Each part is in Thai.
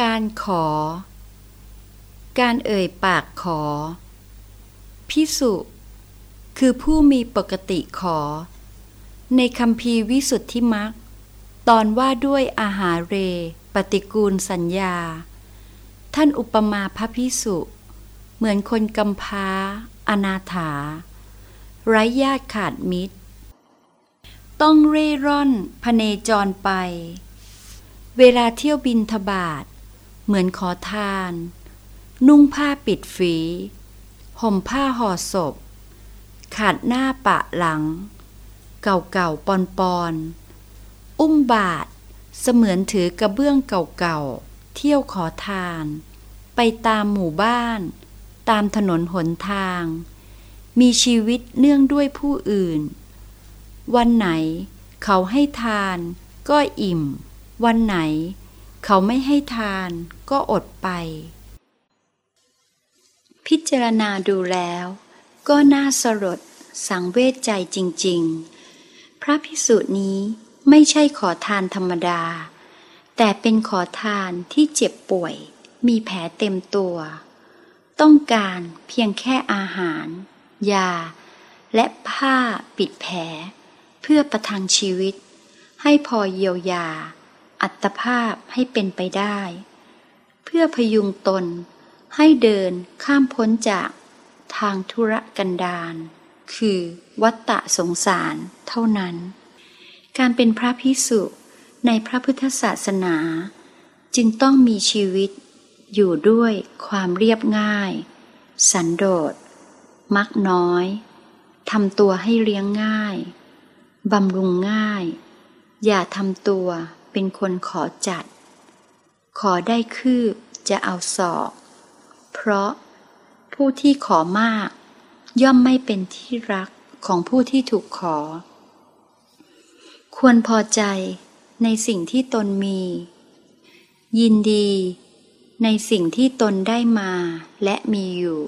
การขอ การเอ่ยปากขอ พิสุ คือผู้มีปกติขอ ในคำพีวิสุทธิมักตอนว่าด้วยอาหารเร ปฏิกูลสัญญา ท่านอุปมาพระพิสุ เหมือนคนกำพร้า อนาถา ไร้ญาติขาดมิตร ต้องเร่ร่อนพเนจรไป เวลาเที่ยวบินทบาท เหมือนขอทาน นุ่งผ้าปิดฝี ห่มผ้าห่อศพ ขาดหน้าปะหลัง เก่าๆปอนๆอุ้มบาท เสมือนถือกระเบื้องเก่าๆ เที่ยวขอทาน ไปตามหมู่บ้าน ตามถนนหนทาง มีชีวิตเนื่องด้วยผู้อื่น วันไหนเขาให้ทานก็อิ่ม วันไหน เขาไม่ให้ทานก็อดไป พิจารณาดูแล้ว ก็น่าสลดสังเวชใจจริง ๆ พระพิสุนี้ไม่ใช่ขอทานธรรมดา แต่เป็นขอทานที่เจ็บป่วย มีแผลเต็มตัว ต้องการเพียงแค่อาหาร ยา และผ้าปิดแผล เพื่อประทังชีวิต ให้พอเยียวยา อัตภาพให้เป็นไปได้ เพื่อพยุงตนให้เดินข้ามพ้นจากทางธุรกันดารคือวัตตะสงสารเท่านั้น การเป็นพระพิสุในพระพุทธศาสนา จึงต้องมีชีวิตอยู่ด้วยความเรียบง่าย สันโดษ มักน้อยทำตัวให้เลี้ยงง่าย บำรุงง่าย อย่าทำตัว เป็นคนขอจัด ขอได้คืบจะเอาศอก เพราะผู้ที่ขอมาก ย่อมไม่เป็นที่รักของผู้ที่ถูกขอ ควรพอใจในสิ่งที่ตนมี ยินดีในสิ่งที่ตนได้มาและมีอยู่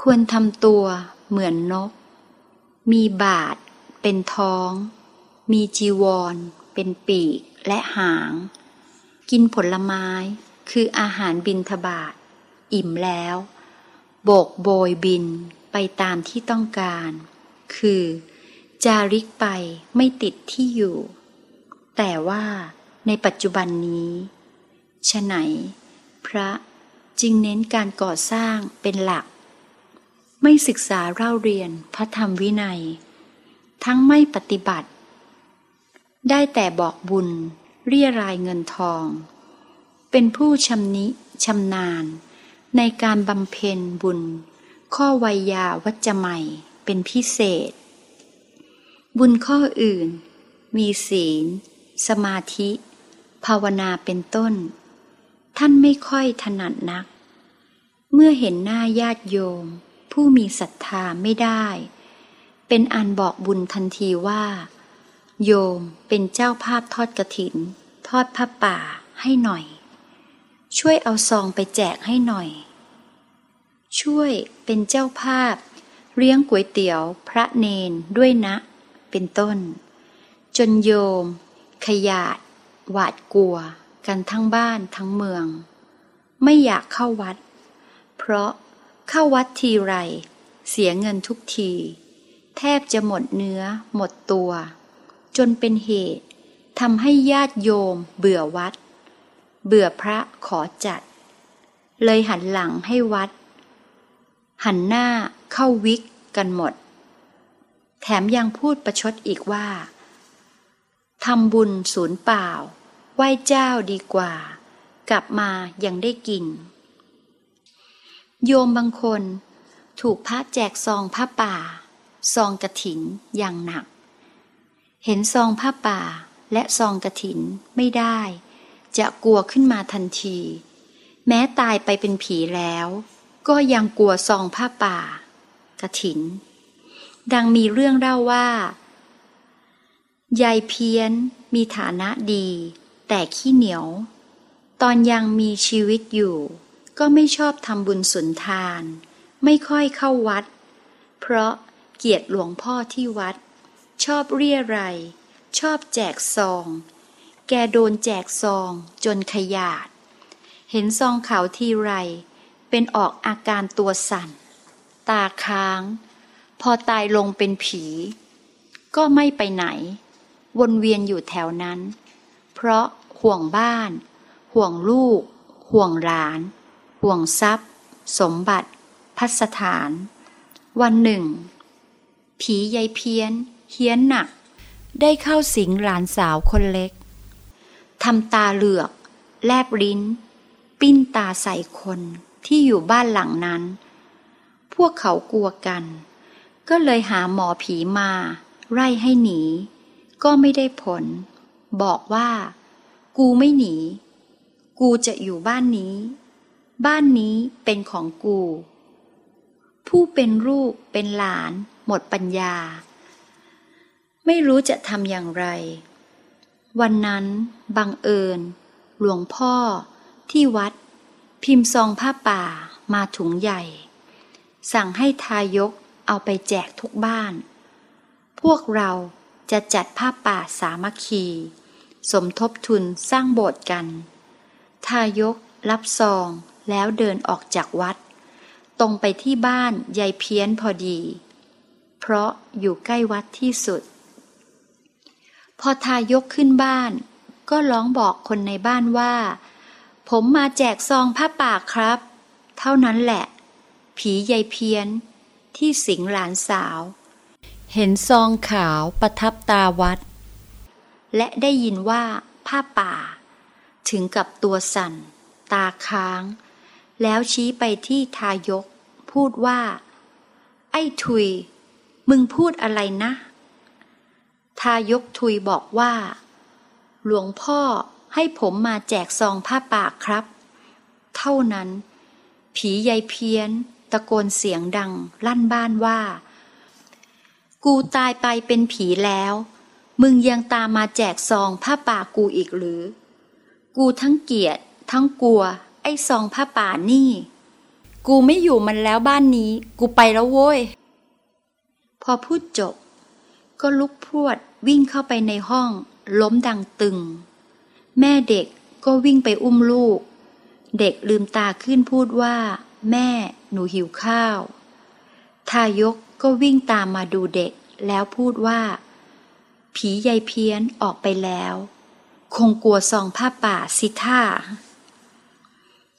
ควรทำตัวเหมือนนก มีบาทเป็นท้อง มีจีวรเป็นปีก และหาง กินผลไม้คืออาหารบินทบาท อิ่มแล้ว โบกโบยบินไปตามที่ต้องการ คือ จาริกไปไม่ติดที่อยู่ แต่ว่าในปัจจุบันนี้ฉะไหน พระจึงเน้นการก่อสร้างเป็นหลัก ไม่ศึกษาเล่าเรียนพระธรรมวินัย ทั้งไม่ปฏิบัติ ได้แต่บอกบุญ เรียรายเงินทอง เป็นผู้ชำนิชำนาญ ในการบำเพ็ญบุญ ข้อวัยยาวัจจะใหม่เป็นพิเศษ บุญข้ออื่น มีศีล สมาธิ ภาวนาเป็นต้น ท่านไม่ค่อยถนัดนัก เมื่อเห็นหน้าญาติโยม ผู้มีศรัทธาไม่ได้ เป็นอันบอกบุญทันทีว่า โยมเป็นเจ้าภาพทอดกระถิน ทอดผ้าป่าให้หน่อย ช่วยเอาซองไปแจกให้หน่อย ช่วยเป็นเจ้าภาพ เลี้ยงก๋วยเตี๋ยวพระเนนด้วยนะ เป็นต้น จนโยม ขยาด หวาดกลัว กันทั้งบ้านทั้งเมือง ไม่อยากเข้าวัด เพราะเข้าวัดทีไร เสียเงินทุกที แทบจะหมดเนื้อหมดตัว จนเป็นเหตุทำให้ญาติโยมเบื่อวัด เบื่อพระขอจัด เลยหันหลังให้วัด หันหน้าเข้าวิกกันหมด แถมยังพูดประชดอีกว่าทำบุญศูนย์เปล่า ไหว้เจ้าดีกว่า กลับมายังได้กิน โยมบางคนถูกพระแจกซองผ้าป่า ซองกระถินอย่างหนัก เห็นซองผ้าป่าและซองกระถินไม่ได้ จะกลัวขึ้นมาทันที แม้ตายไปเป็นผีแล้ว ก็ยังกลัวซองผ้าป่า กระถิน ดังมีเรื่องเล่าว่ายายเพี้ยนมีฐานะดี แต่ขี้เหนียว ตอนยังมีชีวิตอยู่ ก็ไม่ชอบทำบุญสุนทาน ไม่ค่อยเข้าวัด เพราะเกียรติหลวงพ่อที่วัด ชอบเรียไรยชอบแจกซอง แกโดนแจกซองจนขยาด เห็นซองขาวทีไร เป็นออกอาการตัวสั่น ตาค้าง พอตายลงเป็นผี ก็ไม่ไปไหน วนเวียนอยู่แถวนั้น เพราะห่วงบ้าน ห่วงลูก ห่วงหลาน ห่วงทรัพย์ สมบัติ พัสถาน วันหนึ่ง ผียายเพี้ยน เฮี้ยนหนัก ได้เข้าสิงหลานสาวคนเล็กทำตาเหลือก แลบลิ้น ปิ้นตาใส่คนที่อยู่บ้านหลังนั้น พวกเขากลัวกัน ก็เลยหาหมอผีมา ไล่ให้หนี ก็ไม่ได้ผล บอกว่า กูไม่หนี กูจะอยู่บ้านนี้ บ้านนี้เป็นของกู ผู้เป็นลูกเป็นหลาน หมดปัญญา ไม่รู้จะทำอย่างไร วันนั้นบังเอิญ หลวงพ่อ ที่วัด พิมพ์ซองผ้าป่ามาถุงใหญ่ สั่งให้ทายกเอาไปแจกทุกบ้าน พวกเราจะจัดผ้าป่าสามัคคี สมทบทุนสร้างโบสถ์กัน ทายกรับซองแล้วเดินออกจากวัด ตรงไปที่บ้านยายเพี้ยนพอดี เพราะอยู่ใกล้วัดที่สุด พอทายกขึ้นบ้าน ก็ร้องบอกคนในบ้านว่า ผมมาแจกซองผ้าป่าครับ เท่านั้นแหละ ผียายเพี้ยน ที่สิงหลานสาว เห็นซองขาวประทับตาวัด และได้ยินว่าผ้าป่า ถึงกับตัวสั่น ตาค้าง แล้วชี้ไปที่ทายก พูดว่า ไอ้ทุย มึงพูดอะไรนะ ทายกทุยบอกว่า หลวงพ่อให้ผมมาแจกซองผ้าป่าครับ เท่านั้น ผียายเพี้ยน ตะโกนเสียงดังลั่นบ้านว่า กูตายไปเป็นผีแล้ว มึงยังตามมาแจกซองผ้าป่ากูอีกหรือ กูทั้งเกลียด ทั้งกลัว ไอ้ซองผ้าป่านี่ กูไม่อยู่มันแล้วบ้านนี้ กูไปแล้วโว้ย พอพูดจบก็ลุกพรวด วิ่งเข้าไปในห้อง ล้มดังตึง แม่เด็กก็วิ่งไปอุ้มลูก เด็กลืมตาขึ้นพูดว่า แม่หนูหิวข้าว ทายกก็วิ่งตามมาดูเด็กแล้วพูดว่า ผียายเพี้ยนออกไปแล้ว คงกลัวซองผ้าป่าสิท่า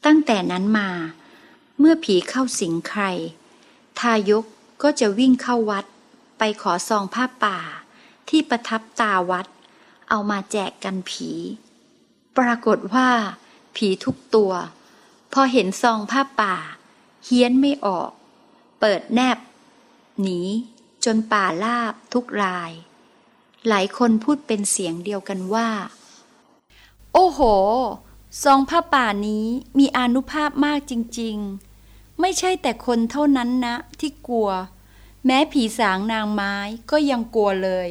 ตั้งแต่นั้นมา เมื่อผีเข้าสิงใคร ทายกก็จะวิ่งเข้าวัดไปขอซองผ้าป่า ที่ประทับตาวัด เอามาแจกกันผี ปรากฏว่า ผีทุกตัว พอเห็นซองผ้าป่า เฮี้ยนไม่ออก เปิดแนบ หนี จนป่าลาบทุกราย หลายคนพูดเป็นเสียงเดียวกันว่า โอ้โห ซองผ้าป่านี้มีอนุภาพมากจริง ๆไม่ใช่แต่คนเท่านั้นนะที่กลัว แม้ผีสางนางไม้ก็ยังกลัวเลย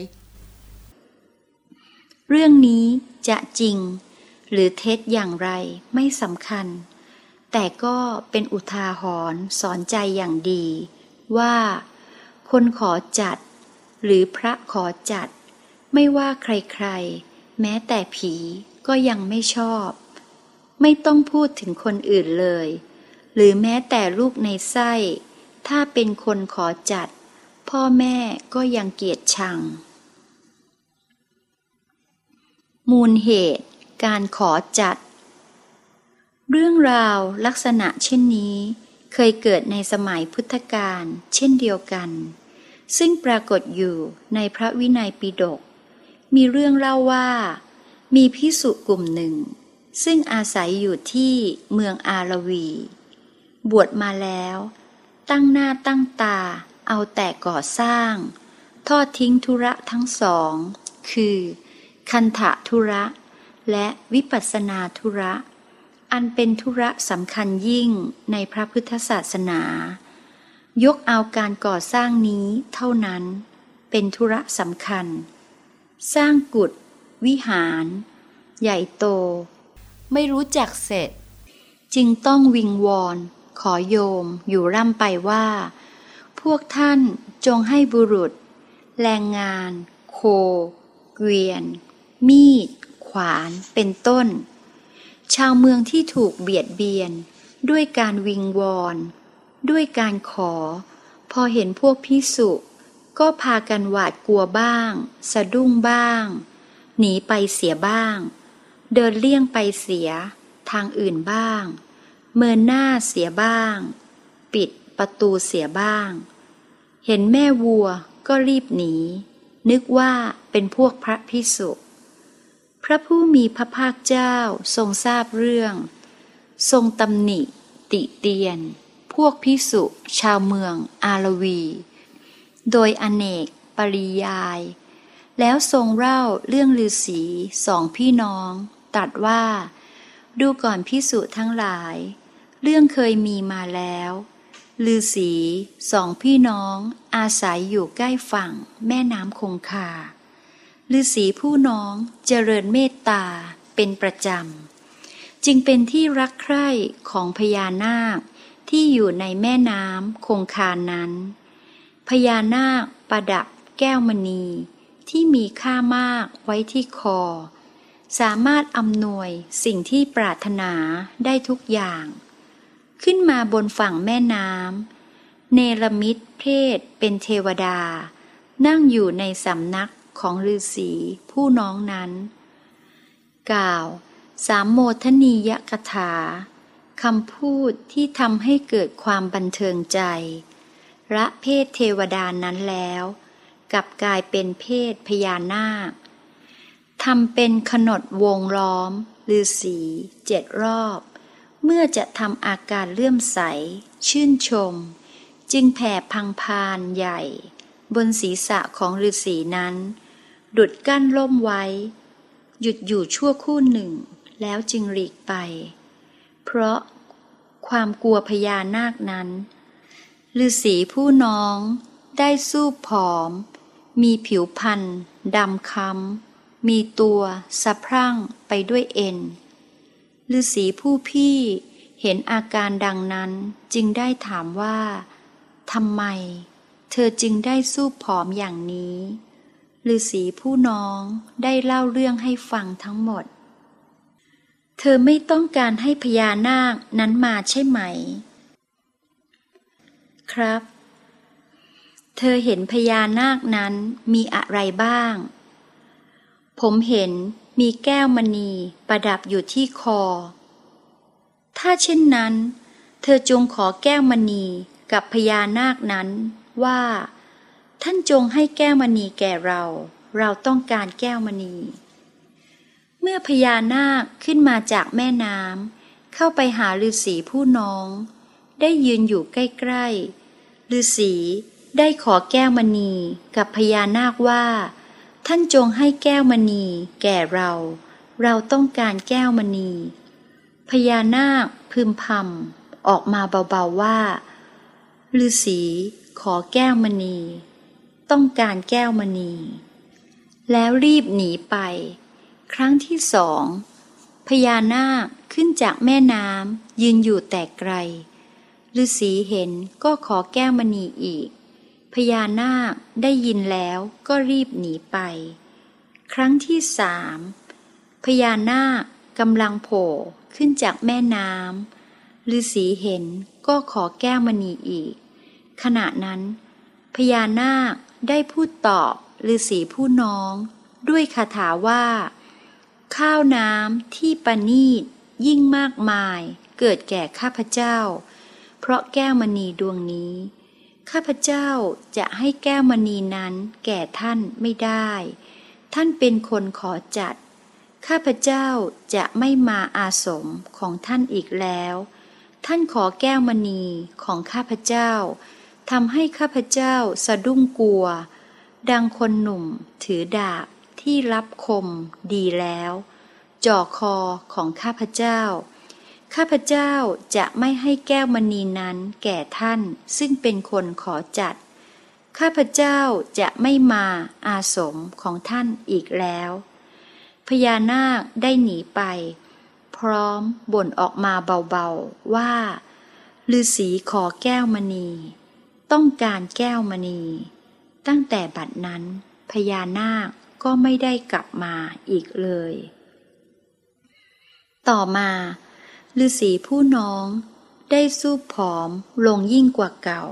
เรื่องนี้จะจริง หรือเท็จอย่างไรไม่สำคัญ แต่ก็เป็นอุทาหรณ์สอนใจอย่างดี ว่า คนขอจัด หรือพระขอจัด ไม่ว่าใครๆ แม้แต่ผีก็ยังไม่ชอบ ไม่ต้องพูดถึงคนอื่นเลย หรือแม้แต่ลูกในไส้ ถ้าเป็นคนขอจัด พ่อแม่ก็ยังเกลียดชัง มูลเหตุ การขอจัด เรื่องราวลักษณะเช่นนี้ เคยเกิดในสมัยพุทธกาลเช่นเดียวกัน ซึ่งปรากฏอยู่ในพระวินัยปิฎกมีเรื่องเล่าว่า มีพิสุกลุ่มหนึ่ง ซึ่งอาศัยอยู่ที่เมืองอารวี บวชมาแล้ว ตั้งหน้าตั้งตา เอาแต่ก่อสร้าง ทอดทิ้งธุระทั้งสอง คือ คันธะธุระ และวิปัสนาธุระ อันเป็นธุระสำคัญยิ่งในพระพุทธศาสนา ยกเอาการก่อสร้างนี้เท่านั้น เป็นธุระสำคัญ สร้างกุฏวิหาร ใหญ่โต ไม่รู้จักเสร็จ จึงต้องวิงวอน ขอโยมอยู่ร่ำไปว่า พวกท่านจงให้บุรุษ แรงงาน โค เกวียน มีด ขวาน เป็นต้น ชาวเมืองที่ถูกเบียดเบียน ด้วยการวิงวอน ด้วยการขอ พอเห็นพวกพิสุก็พากันหวาดกลัวบ้าง สะดุ้งบ้าง หนีไปเสียบ้าง เดินเลี่ยงไปเสีย ทางอื่นบ้าง เมินหน้าเสียบ้าง ปิดประตูเสียบ้าง เห็นแม่วัวก็รีบหนี นึกว่าเป็นพวกพระพิสุ พระผู้มีพระภาคเจ้าทรงทราบเรื่อง ทรงตำหนิ ติเตียน พวกพิสุชาวเมืองอารวี โดยอเนกปริยาย แล้วทรงเล่าเรื่องฤาษีสองพี่น้องตรัสว่า ดูก่อนพิสุทั้งหลาย เรื่องเคยมีมาแล้วฤาษีสองพี่น้องอาศัยอยู่ใกล้ฝั่งแม่น้ำคงคา ฤาษีผู้น้องเจริญเมตตาเป็นประจำ จึงเป็นที่รักใคร่ของพญานาคที่อยู่ในแม่น้ำคงคานั้น พญานาคประดับแก้วมณีที่มีค่ามากไว้ที่คอ สามารถอำนวยสิ่งที่ปรารถนาได้ทุกอย่าง ขึ้นมาบนฝั่งแม่น้ำเนรมิตเพศเป็นเทวดา นั่งอยู่ในสำนัก ของฤาษีผู้น้องนั้น กล่าว สามโมทนียกถาคำพูดที่ทำให้เกิดความบันเทิงใจระเพศเทวดานั้นแล้วกลับกลายเป็นเพศพญานาคทำเป็นขนดวงล้อมฤาษีเจ็ดรอบ เมื่อจะทำอาการเลื่อมใส ชื่นชม จึงแผ่พังพานใหญ่ บนศีรษะของฤาษีนั้น ดุดกั้นล่มไว้ หยุดอยู่ชั่วคู่หนึ่ง แล้วจึงหลีกไป เพราะความกลัวพญานาคนั้นฤาษีผู้น้องได้สู้ผอม มีผิวพันธ์ดำค้ำ มีตัวสะพรั่งไปด้วยเอ็นฤาษีผู้พี่เห็นอาการดังนั้นจึงได้ถามว่าทำไม เธอจึงได้สู้ผอมอย่างนี้ ฤาษีผู้น้องได้เล่าเรื่องให้ฟังทั้งหมด เธอไม่ต้องการให้พญานาคนั้นมาใช่ไหม ครับ เธอเห็นพญานาคนั้นมีอะไรบ้าง ผมเห็นมีแก้วมณีประดับอยู่ที่คอ ถ้าเช่นนั้น เธอจงขอแก้วมณีกับพญานาคนั้นว่า ท่านจงให้แก้วมณีแก่เรา เราต้องการแก้วมณี เมื่อพญานาคขึ้นมาจากแม่น้ำเข้าไปหาฤาษีผู้น้อง ได้ยืนอยู่ใกล้ๆฤาษีได้ขอแก้วมณีกับพญานาคว่า ท่านจงให้แก้วมณีแก่เรา เราต้องการแก้วมณี พญานาคพึมพำออกมาเบาๆว่าฤาษีขอแก้วมณี ต้องการแก้วมณี แล้วรีบหนีไป ครั้งที่สองพญานาคขึ้นจากแม่น้ำยืนอยู่แต่ไกลฤาษีเห็นก็ขอแก้วมณีอีก พญานาคได้ยินแล้วก็รีบหนีไป ครั้งที่สามพญานาคกำลังโผล่ขึ้นจากแม่น้ำฤาษีเห็นก็ขอแก้วมณีอีก ขณะนั้น พญานาค ได้พูดตอบฤาษีผู้น้อง ด้วยคาถาว่า ข้าวน้ำที่ปณีตยิ่งมากมายเกิดแก่ข้าพเจ้า เพราะแก้วมณีดวงนี้ ข้าพเจ้าจะให้แก้วมณีนั้นแก่ท่านไม่ได้ ท่านเป็นคนขอจัด ข้าพเจ้าจะไม่มาอาสมของท่านอีกแล้ว ท่านขอแก้วมณีของข้าพเจ้า ทำให้ข้าพเจ้าสะดุ้งกลัว ดังคนหนุ่มถือดาบที่รับคมดีแล้ว จ่อคอของข้าพเจ้า ข้าพเจ้าจะไม่ให้แก้วมณีนั้นแก่ท่านซึ่งเป็นคนขอจัด ข้าพเจ้าจะไม่มาอาสมของท่านอีกแล้ว พญานาคได้หนีไป พร้อมบ่นออกมาเบาๆว่าฤาษีขอแก้วมณี ต้องการแก้วมณี ตั้งแต่บัดนั้นพญานาคก็ไม่ได้กลับมาอีกเลย ต่อมาฤาษีผู้น้องได้สู้ผอมลงยิ่งกว่าเก่า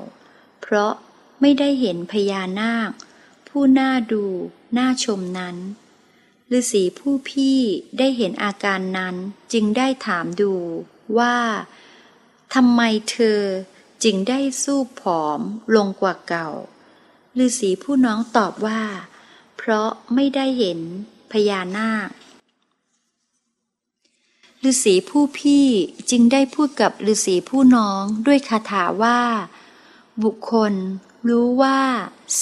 เพราะไม่ได้เห็นพญานาค ผู้น่าดูน่าชมนั้นฤาษีผู้พี่ได้เห็นอาการนั้นจึงได้ถามดูว่าทำไมเธอ จึงได้สู้ผอมลงกว่าเก่าฤาษีผู้น้องตอบว่า เพราะไม่ได้เห็นพญานาคฤาษีผู้พี่จึงได้พูดกับฤาษีผู้น้องด้วยคาถาว่า บุคคลรู้ว่า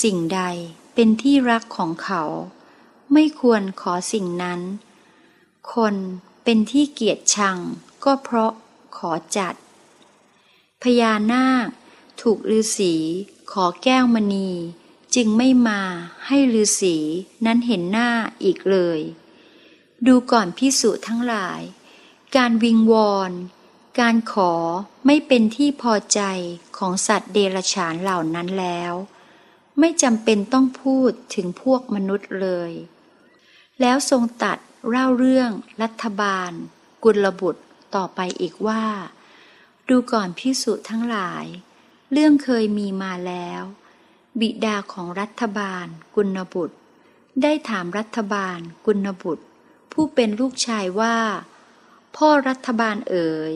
สิ่งใดเป็นที่รักของเขา ไม่ควรขอสิ่งนั้น คนเป็นที่เกียดชังก็เพราะขอจัด พญานาค ถูกฤาษีขอแก้วมณี จึงไม่มาให้ฤาษีนั้นเห็นหน้าอีกเลย ดูก่อนพิสุทั้งหลาย การวิงวอนการขอไม่เป็นที่พอใจของสัตว์เดรัจฉานเหล่านั้นแล้ว ไม่จำเป็นต้องพูดถึงพวกมนุษย์เลย แล้วทรงตัดเล่าเรื่องรัฐบาล กุลบุตรต่อไปอีกว่า ดูก่อนพิสุทั้งหลาย เรื่องเคยมีมาแล้ว บิดาของรัฐบาล กุลบุตร ได้ถามรัฐบาล กุลบุตร ผู้เป็นลูกชายว่า พ่อรัฐบาลเอ๋ย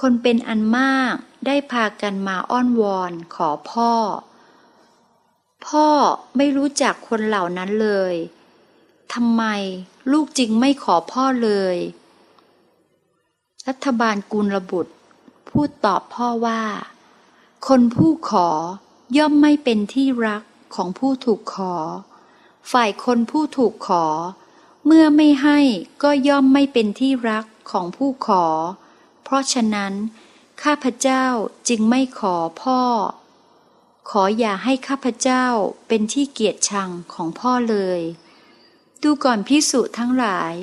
คนเป็นอันมากได้พากันมาอ้อนวอนขอพ่อ พ่อไม่รู้จักคนเหล่านั้นเลยทำไมลูกจึงไม่ขอพ่อเลย รัฐบาลกุลบุตร พูดตอบพ่อว่า คนผู้ขอย่อมไม่เป็นที่รักของผู้ถูกขอ ฝ่ายคนผู้ถูกขอ เมื่อไม่ให้ก็ย่อมไม่เป็นที่รักของผู้ขอ เพราะฉะนั้น ข้าพเจ้าจึงไม่ขอพ่อ ขออย่าให้ข้าพเจ้าเป็นที่เกียรติชังของพ่อเลย ดูก่อนพิสุทั้งหลาย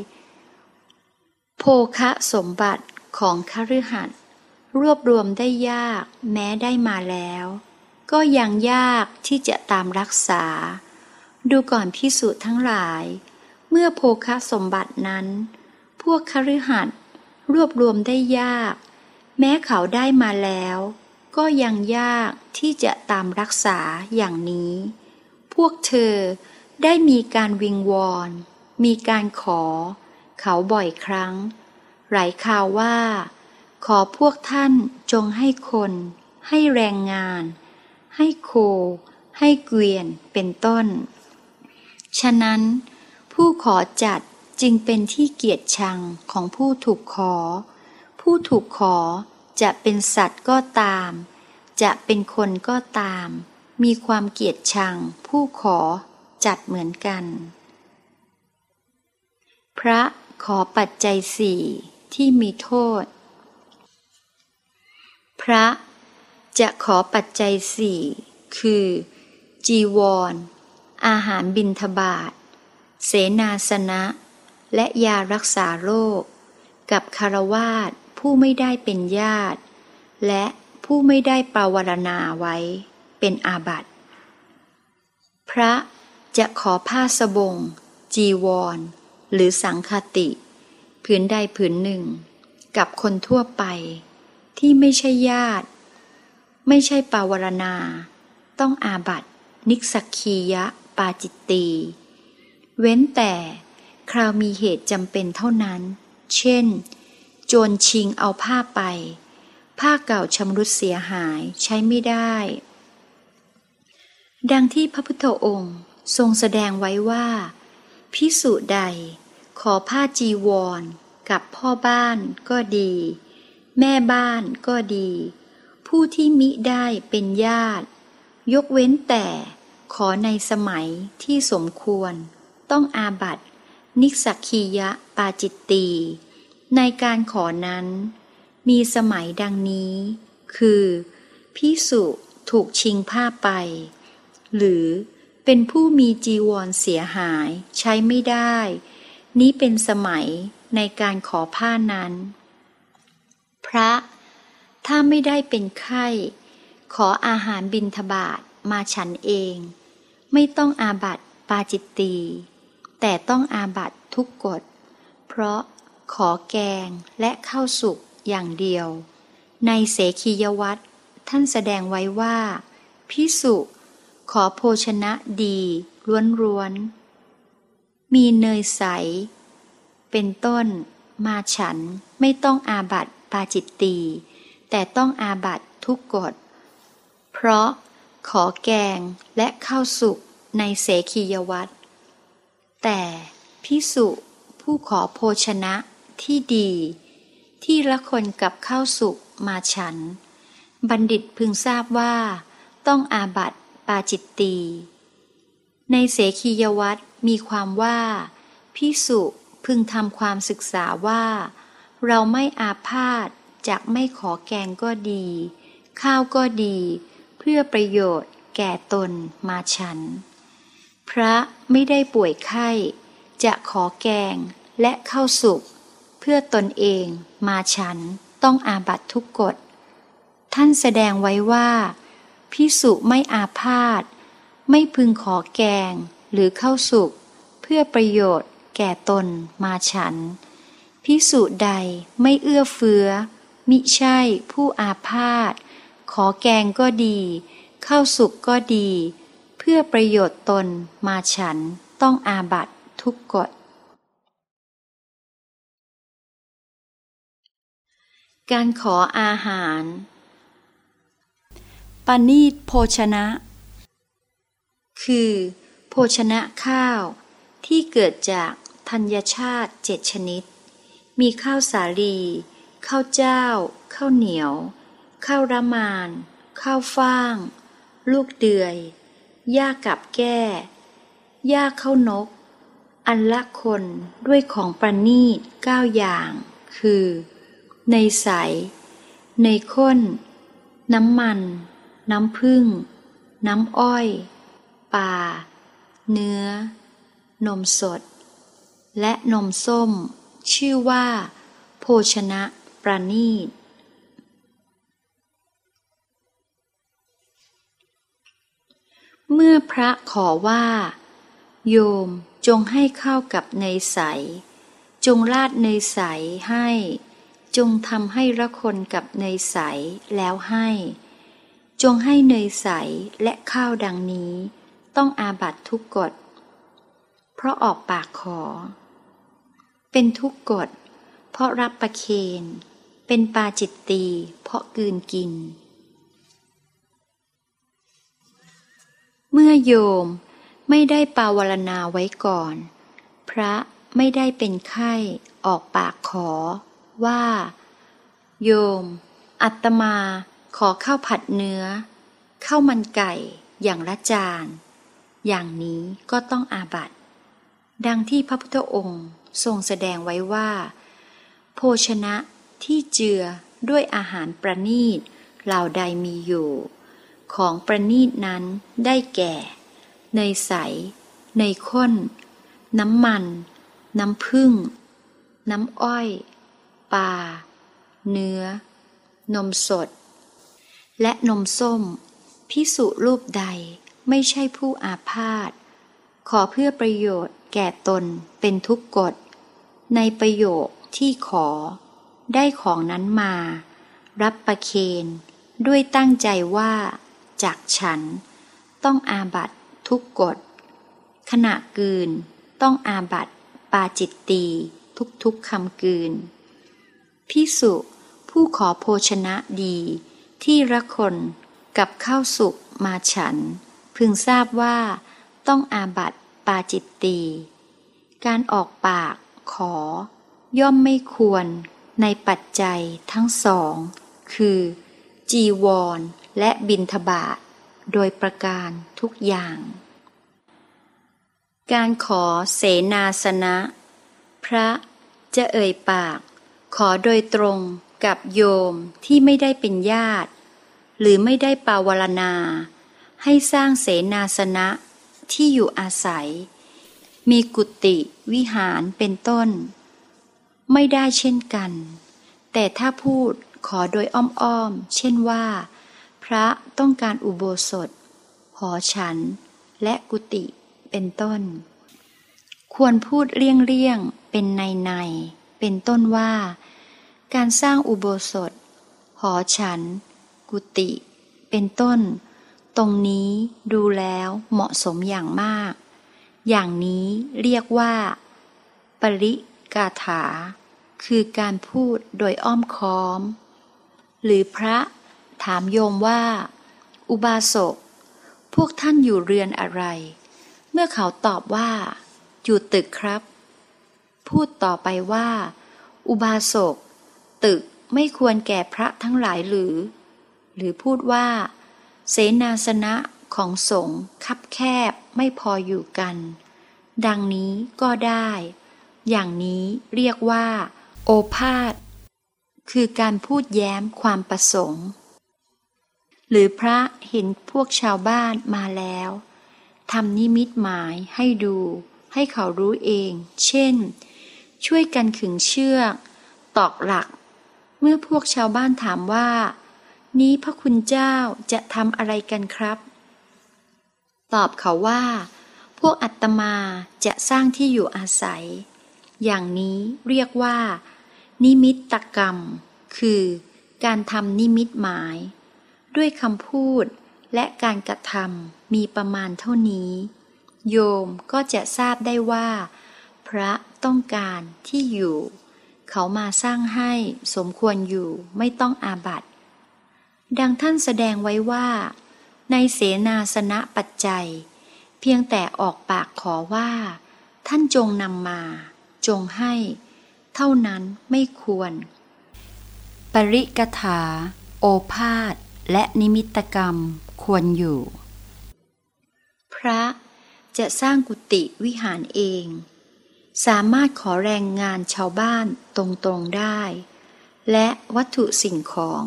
โภคะสมบัติของคฤหัสถ์ รวบรวมได้ยากแม้ได้มาแล้ว ก็ยังยากที่จะตามรักษา ดูก่อนพิสุทั้งหลาย เมื่อโภคสมบัตินั้น พวกคฤหัสถ์รวบรวมได้ยาก แม้เขาได้มาแล้ว ก็ยังยากที่จะตามรักษาอย่างนี้ พวกเธอได้มีการวิงวอน มีการขอ เขาบ่อยครั้ง หลายข่าวว่า ขอพวกท่านจงให้คน ให้แรงงาน ให้โค ให้เกวียนเป็นต้น ฉะนั้น ผู้ขอจัดจึงเป็นที่เกียรติชังของผู้ถูกขอ ผู้ถูกขอจะเป็นสัตว์ก็ตาม จะเป็นคนก็ตาม มีความเกียรติชัง ผู้ขอจัดเหมือนกัน พระขอปัจจัยสี่ที่มีโทษ พระจะขอปัจจัยสี่คือ จีวรอาหารบินทบาท เสนาสนะ และยารักษาโรค กับคารวาสผู้ไม่ได้เป็นญาติ และผู้ไม่ได้ปาวารณาไว้เป็นอาบัติพระจะขอผ้าสบง จีวร หรือสังคติ ผืนใดผืนหนึ่ง กับคนทั่วไป ที่ไม่ใช่ญาติ ไม่ใช่ปาวรณา ต้องอาบัตินิสักคียะปาจิตตีเว้นแต่คราวมีเหตุจำเป็นเท่านั้น เช่น โจรชิงเอาผ้าไป ผ้าเก่าชำรุดเสียหายใช้ไม่ได้ ดังที่พระพุทธองค์ทรงแสดงไว้ว่าพิสุใด ขอผ้าจีวรกับพ่อบ้านก็ดี แม่บ้านก็ดี ผู้ที่มิได้เป็นญาติ ยกเว้นแต่ขอในสมัยที่สมควร ต้องอาบัตนิสักคียะปาจิตตีในการขอนั้น มีสมัยดังนี้ คือพิสุถูกชิงผ้าไป หรือเป็นผู้มีจีวรเสียหายใช้ไม่ได้ นี้เป็นสมัยในการขอผ้านั้น ระถ้าไม่ได้เป็นไข้ ขออาหารบินทบาทมาฉันเอง ไม่ต้องอาบัตปาจิตตีแต่ต้องอาบัตทุกกฎ เพราะขอแกงและข้าวสุกอย่างเดียว ในเสขียวัตรท่านแสดงไว้ว่า พิสุขอโภชนะดีล้วนๆ มีเนยใส เป็นต้นมาฉันไม่ต้องอาบัตาจิตตี แต่ต้องอาบัตทุกกฎ เพราะขอแกงและข้าวสุกในเสขียวัตรแต่พิสุผู้ขอโภชนะที่ดี ที่ละคนกับข้าวสุกมาฉัน บัณฑิตพึงทราบว่า ต้องอาบัตปาจิตตีในเสขียวัตรมีความว่าพิสุพึงทำความศึกษาว่า เราไม่อาพาธจากไม่ขอแกงก็ดี ข้าวก็ดี เพื่อประโยชน์แก่ตนมาฉัน พระไม่ได้ป่วยไข้ จะขอแกงและข้าวสุกเพื่อตนเองมาฉันต้องอาบัตทุกกฎ ท่านแสดงไว้ว่าพิสุไม่อาพาธไม่พึงขอแกงหรือข้าวสุกเพื่อประโยชน์แก่ตนมาฉัน พิสุใดไม่เอื้อเฟื้อ มิใช่ผู้อาพาธขอแกงก็ดี ข้าวสุกก็ดี เพื่อประโยชน์ตนมาฉันต้องอาบัตทุกกฎ การขออาหารปานีตโภชนะ คือ โภชนะข้าวที่เกิดจากธัญชาติเจ็ดชนิด มีข้าวสาลี ข้าวเจ้า ข้าวเหนียว ข้าวระมาน ข้าวฟ่าง ลูกเดือยหญ้ากับแก้หญ้าข้าวนก อันละคนด้วยของประณีตเก้าอย่าง คือ ในใส ในข้น น้ำมัน น้ำผึ้งน้ำอ้อยปลาเนื้อ นมสด และนมส้ม ชื่อว่า โภชนะประณีตเมื่อพระขอว่า โยมจงให้ข้าวกับเนยใส จงราดเนยใสให้ จงทำให้ละคนกับเนยใสแล้วให้ จงให้เนยใสและข้าวดังนี้ ต้องอาบัตทุกกฎ เพราะออกปากขอ เป็นทุกกฎ เพราะรับประเคน เป็นปาจิตตี เพราะกืนกิน เมื่อโยมไม่ได้ปาวารณาไว้ก่อน พระไม่ได้เป็นไข้ออกปากขอว่า โยม อัตมาขอข้าวผัดเนื้อข้าวมันไก่อย่างละจาน อย่างนี้ก็ต้องอาบัตดังที่พระพุทธองค์ ทรงแสดงไว้ว่า โภชนะที่เจือด้วยอาหารประณีตเหล่าใดมีอยู่ ของประณีตนั้นได้แก่ เนยใส เนยข้น น้ำมัน น้ำผึ้งน้ำอ้อย ปลา เนื้อ นมสด และนมส้ม พิสุรูปใดไม่ใช่ผู้อาพาธขอเพื่อประโยชน์แก่ตนเป็นทุกกฎ ในประโยคที่ขอ ได้ของนั้นมา รับประเคนด้วยตั้งใจว่า จากฉัน ต้องอาบัตทุกกฎขณะกืน ต้องอาบัตปาจิตตีทุกๆคำกืนพิสุผู้ขอโภชนะดี ที่ละคนกับข้าวสุกมาฉัน พึงทราบว่า ต้องอาบัตปาจิตตีการออกปาก ขอ ย่อมไม่ควรในปัจจัยทั้งสอง คือ จีวร และบินทบาท โดยประการทุกอย่าง การขอเสนาสนะ พระจะเอ่ยปาก ขอโดยตรงกับโยมที่ไม่ได้เป็นญาติ หรือไม่ได้ปาวารณา ให้สร้างเสนาสนะที่อยู่อาศัย มีกุฏิ วิหารเป็นต้น ไม่ได้เช่นกัน แต่ถ้าพูดขอโดยอ้อมๆ เช่นว่า พระต้องการอุโบสถ หอฉัน และกุฏิเป็นต้น ควรพูดเลี่ยงๆ เป็นในในๆเป็นเป็นต้นว่า การสร้างอุโบสถ หอฉัน กุฏิเป็นต้น ตรงนี้ดูแล้วเหมาะสมอย่างมาก อย่างนี้เรียกว่า ปริกาถา คือการพูดโดยอ้อมค้อม หรือพระถามโยมว่า อุบาสก พวกท่านอยู่เรือนอะไร เมื่อเขาตอบว่า อยู่ตึกครับ พูดต่อไปว่า อุบาสก ตึกไม่ควรแก่พระทั้งหลายหรือ หรือพูดว่า เสนาสนะ ของสงฆ์คับแคบไม่พออยู่กัน ดังนี้ก็ได้ อย่างนี้เรียกว่า โอภาษคือการพูดแย้มความประสงค์ หรือพระเห็นพวกชาวบ้านมาแล้วทำนิมิตหมายให้ดู ให้เขารู้เอง เช่น ช่วยกันขึงเชือก ตอกหลัก เมื่อพวกชาวบ้านถามว่า นี้พระคุณเจ้าจะทำอะไรกันครับ ตอบเขาว่า พวกอัตมาจะสร้างที่อยู่อาศัย อย่างนี้เรียกว่า นิมิตตกรรม คือการทำนิมิตหมาย ด้วยคำพูดและการกระทำมีประมาณเท่านี้ โยมก็จะทราบได้ว่า พระต้องการที่อยู่ เขามาสร้างให้สมควรอยู่ไม่ต้องอาบัตดังท่านแสดงไว้ว่า ในเสนาสนะปัจจัย เพียงแต่ออกปากขอว่า ท่านจงนำมา จงให้ เท่านั้นไม่ควร ปริกถา โอภาษและนิมิตกรรมควรอยู่ พระจะสร้างกุฏิวิหารเอง สามารถขอแรงงานชาวบ้านตรงๆได้ และวัตถุสิ่งของ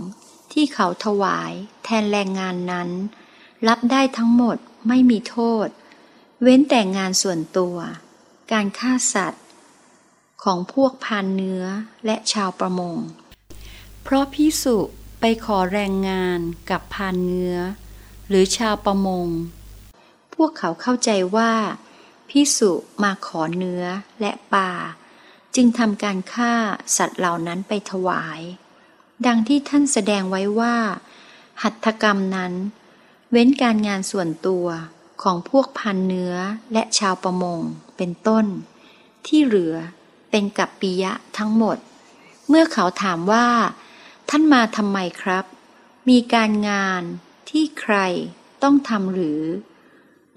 ที่เขาถวายแทนแรงงานนั้น รับได้ทั้งหมดไม่มีโทษ เว้นแต่งานส่วนตัว การฆ่าสัตว์ ของพวกพานเนื้อและชาวประมง เพราะพิสุไปขอแรงงานกับพานเนื้อ หรือชาวประมง พวกเขาเข้าใจว่าพิสุมาขอเนื้อและปลาจึงทำการฆ่าสัตว์เหล่านั้นไปถวาย ดังที่ท่านแสดงไว้ว่า หัตถกรรมนั้น เว้นการงานส่วนตัวของพวกพันเนื้อและชาวประมงเป็นต้น ที่เหลือเป็นกับปิยะทั้งหมด เมื่อเขาถามว่า ท่านมาทำไมครับ มีการงานที่ใครต้องทำหรือ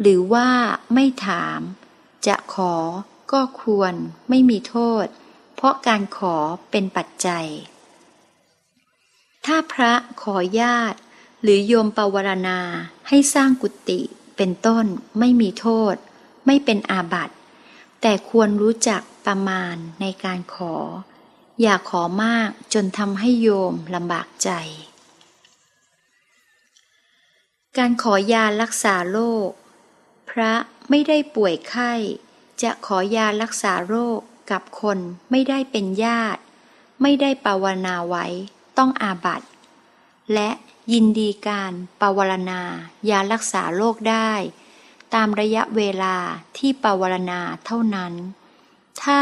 หรือว่าไม่ถาม จะขอก็ควรไม่มีโทษ เพราะการขอเป็นปัจจัย ถ้าพระขอญาติ หรือโยมปวารณาให้สร้างกุฏิเป็นต้นไม่มีโทษ ไม่เป็นอาบัติแต่ควรรู้จักประมาณในการขอ อย่าขอมากจนทำให้โยมลำบากใจ การขอยารักษาโรคพระไม่ได้ป่วยไข้ จะขอยารักษาโรคกับคนไม่ได้เป็นญาติ ไม่ได้ปาวนาไว้ ต้องอาบัติ และ ยินดีการปาวรณายารักษาโรคได้ ตามระยะเวลาที่ปาวรณาเท่านั้น ถ้า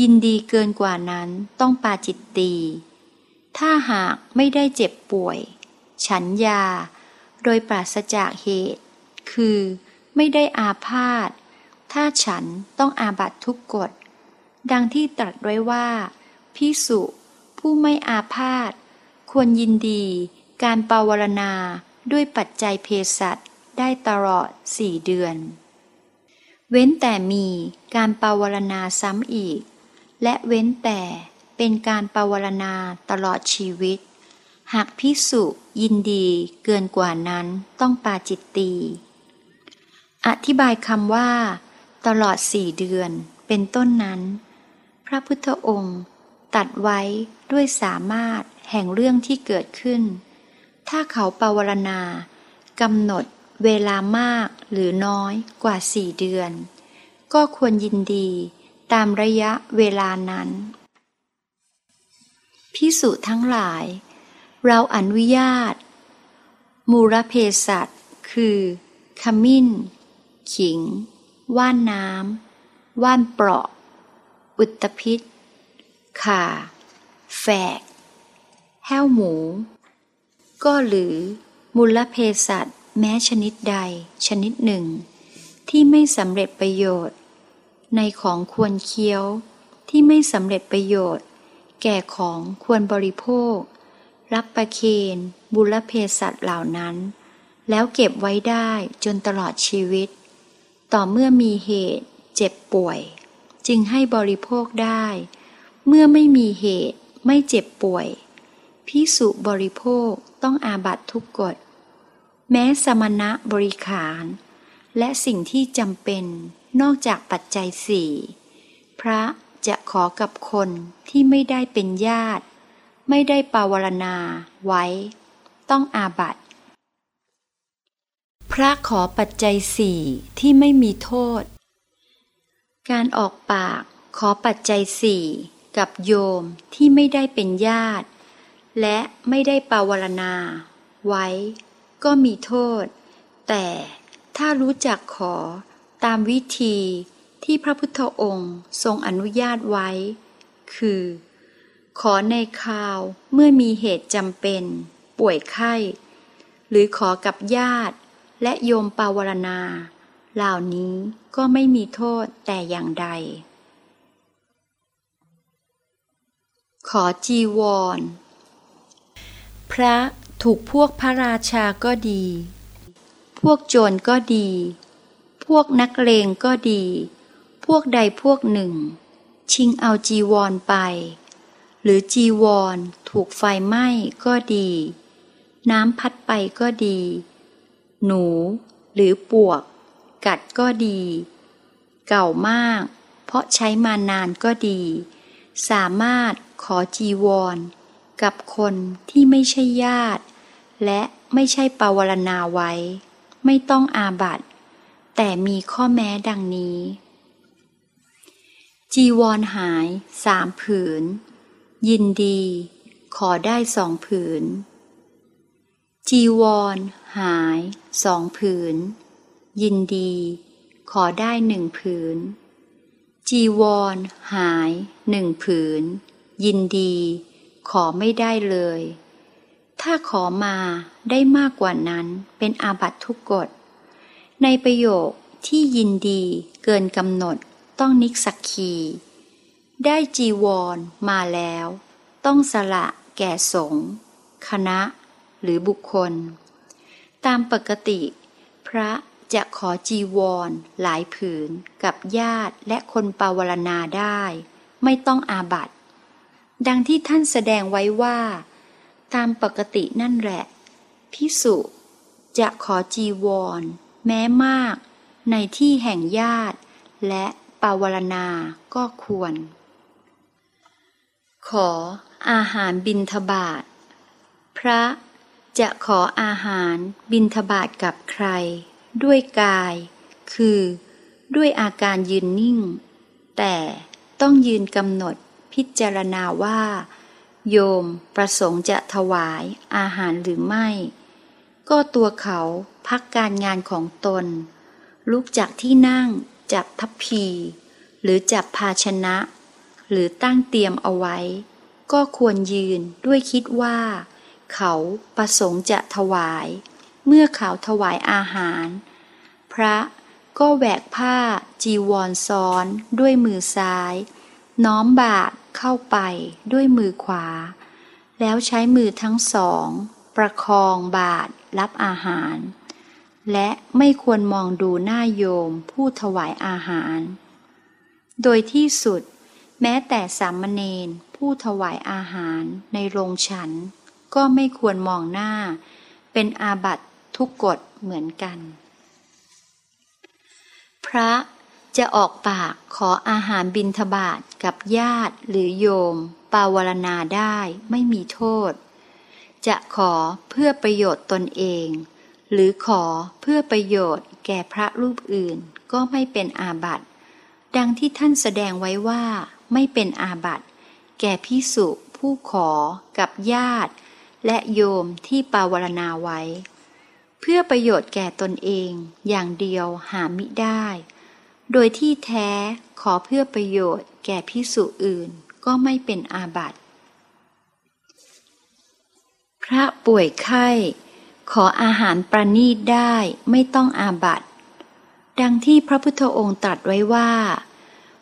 ยินดีเกินกว่านั้นต้องปาจิตตี ถ้าหากไม่ได้เจ็บป่วย ฉันยา โดยปราศจากเหตุ คือไม่ได้อาพาธ ถ้าฉันต้องอาบัตทุกกฎ ดังที่ตรัสไว้ว่าพิสุผู้ไม่อาพาธควรยินดี การปาวรณาด้วยปัจจัยเภสัชได้ตลอดสี่เดือน เว้นแต่มีการปาวรณาซ้ำอีก และเว้นแต่เป็นการปาวรณาตลอดชีวิต หากพิสุยินดีเกินกว่านั้นต้องปาจิตตีอธิบายคำว่า ตลอดสี่เดือนเป็นต้นนั้น พระพุทธองค์ตัดไว้ด้วยสามารถแห่งเรื่องที่เกิดขึ้น ถ้าเขาปาวรณากำหนดเวลามากหรือน้อยกว่าสี่เดือน ก็ควรยินดีตามระยะเวลานั้น พิสุทั้งหลาย เราอนุญาต มูรเพสัตคือขมิ้น ขิง ว่านน้ำ ว่านเปราะ อุตพิษข่า แฝก แห้วหมู ก็หรือมูลเพสัตแม้ชนิดใดชนิดหนึ่ง ที่ไม่สำเร็จประโยชน์ ในของควรเคี้ยว ที่ไม่สำเร็จประโยชน์ แก่ของควรบริโภค รับประเคนบุลเพสัตเหล่านั้น แล้วเก็บไว้ได้จนตลอดชีวิต ต่อเมื่อมีเหตุเจ็บป่วย จึงให้บริโภคได้ เมื่อไม่มีเหตุไม่เจ็บป่วย พิสุบริโภคต้องอาบัตทุกกฎ แม้สมณะบริขาร และสิ่งที่จำเป็นนอกจากปัจจัยสี่พระจะขอกับคนที่ไม่ได้เป็นญาติ ไม่ได้ปาวรณาไว้ ต้องอาบัตพระขอปัจจัยสี่ที่ไม่มีโทษ การออกปากขอปัจจัยสี่กับโยมที่ไม่ได้เป็นญาติ และไม่ได้ปาวรณา ไว้ ก็มีโทษ แต่ถ้ารู้จักขอตามวิธีที่พระพุทธองค์ทรงอนุญาตไว้ คือ ขอในคราวเมื่อมีเหตุจำเป็น ป่วยไข้ หรือขอกับญาติ และโยมปาวรณา เหล่านี้ก็ไม่มีโทษแต่อย่างใด ขอจีวร พระถูกพวกพระราชาก็ดี พวกโจรก็ดี พวกนักเลงก็ดี พวกใดพวกหนึ่ง ชิงเอาจีวรไป หรือจีวรถูกไฟไหม้ก็ดี น้ำพัดไปก็ดี หนู หรือปวก กัดก็ดี เก่ามาก เพราะใช้มานานก็ดี สามารถขอจีวร กับคนที่ไม่ใช่ญาติ และไม่ใช่ปาวรณาไว้ ไม่ต้องอาบัตแต่มีข้อแม้ดังนี้ จีวรหายสามผืน ยินดี ขอได้สองผืน จีวร หายสองผืน ยินดี ขอได้หนึ่งผืน จีวร หายหนึ่งผืน ยินดี ขอไม่ได้เลย ถ้าขอมาได้มากกว่านั้นเป็นอาบัตทุกกฎ ในประโยคที่ยินดีเกินกำหนดต้องนิกสักคี ได้จีวรมาแล้ว ต้องสละแก่สงฆ์คณะ หรือบุคคล ตามปกติ พระจะขอจีวรหลายผืนกับญาติและคนปาวรณาได้ ไม่ต้องอาบัต ดังที่ท่านแสดงไว้ว่า ตามปกตินั่นแหละ พิสุจะขอจีวร แม้มาก ในที่แห่งญาติ และปาวรณาก็ควร ขออาหารบินทบาท พระจะขออาหารบินทบาทกับใคร ด้วยกาย คือ ด้วยอาการยืนนิ่ง แต่ต้องยืนกำหนด พิจารณาว่า โยมประสงค์จะถวายอาหารหรือไม่ ก็ตัวเขาพักการงานของตน ลุกจากที่นั่งจับทัพพี หรือจับภาชนะ หรือตั้งเตรียมเอาไว้ ก็ควรยืนด้วยคิดว่า เขาประสงค์จะถวาย เมื่อเขาถวายอาหาร พระก็แหวกผ้าจีวรซ้อนด้วยมือซ้าย น้อมบาท เข้าไปด้วยมือขวา แล้วใช้มือทั้งสอง ประคองบาทรับอาหาร และไม่ควรมองดูหน้าโยมผู้ถวายอาหาร โดยที่สุด แม้แต่สามเณรผู้ถวายอาหารในโรงฉัน ก็ไม่ควรมองหน้า เป็นอาบัตทุกกฎเหมือนกัน พระ จะออกปากขออาหารบิณฑบาตกับญาติหรือโยม ปาวรณาได้ไม่มีโทษ จะขอเพื่อประโยชน์ตนเอง หรือขอเพื่อประโยชน์แก่พระรูปอื่นก็ไม่เป็นอาบัติ ดังที่ท่านแสดงไว้ว่าไม่เป็นอาบัติ แก่พิสุผู้ขอกับญาติ และโยมที่ปาวรณาไว้ เพื่อประโยชน์แก่ตนเองอย่างเดียวหามิได้ โดยที่แท้ขอเพื่อประโยชน์แก่พิสุอื่นก็ไม่เป็นอาบัติ พระป่วยไข้ ขออาหารประนีตได้ไม่ต้องอาบัติ ดังที่พระพุทธองค์ตรัสไว้ว่า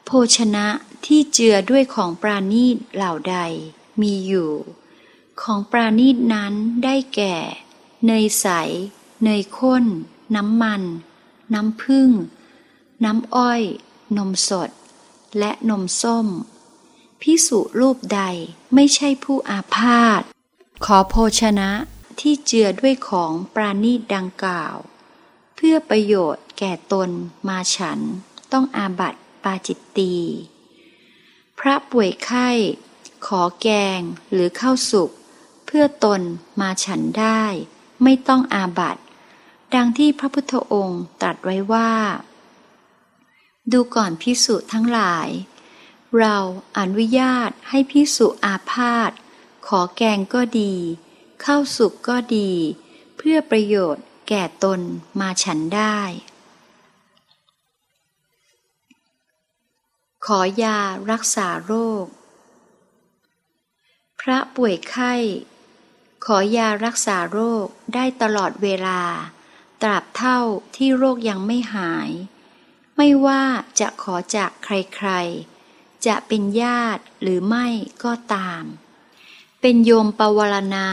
โภชนะที่เจือด้วยของปราณีตเหล่าใดมีอยู่ ของปราณีตนั้นได้แก่ เนยใส เนยข้น น้ำมัน น้ำผึ้ง น้ำอ้อย นมสด และนมส้ม พิสุรูปใดไม่ใช่ผู้อาพาธขอโภชนะที่เจือด้วยของปราณีตดังกล่าว เพื่อประโยชน์แก่ตนมาฉันต้องอาบัติปาจิตตี พระป่วยไข้ขอแกงหรือข้าวสุกเพื่อตนมาฉันได้ ไม่ต้องอาบัติ ดังที่พระพุทธองค์ตรัสไว้ว่า ดูก่อนพิสุทั้งหลาย เราอนุญาตให้พิสุอาพาธขอแกงก็ดี ข้าวสุกก็ดี เพื่อประโยชน์แก่ตนมาฉันได้ ขอยารักษาโรค พระป่วยไข้ ขอยารักษาโรคได้ตลอดเวลา ตราบเท่าที่โรคยังไม่หาย ไม่ว่าจะขอจากใครๆ จะเป็นญาติหรือไม่ก็ตาม เป็นโยมปวารณา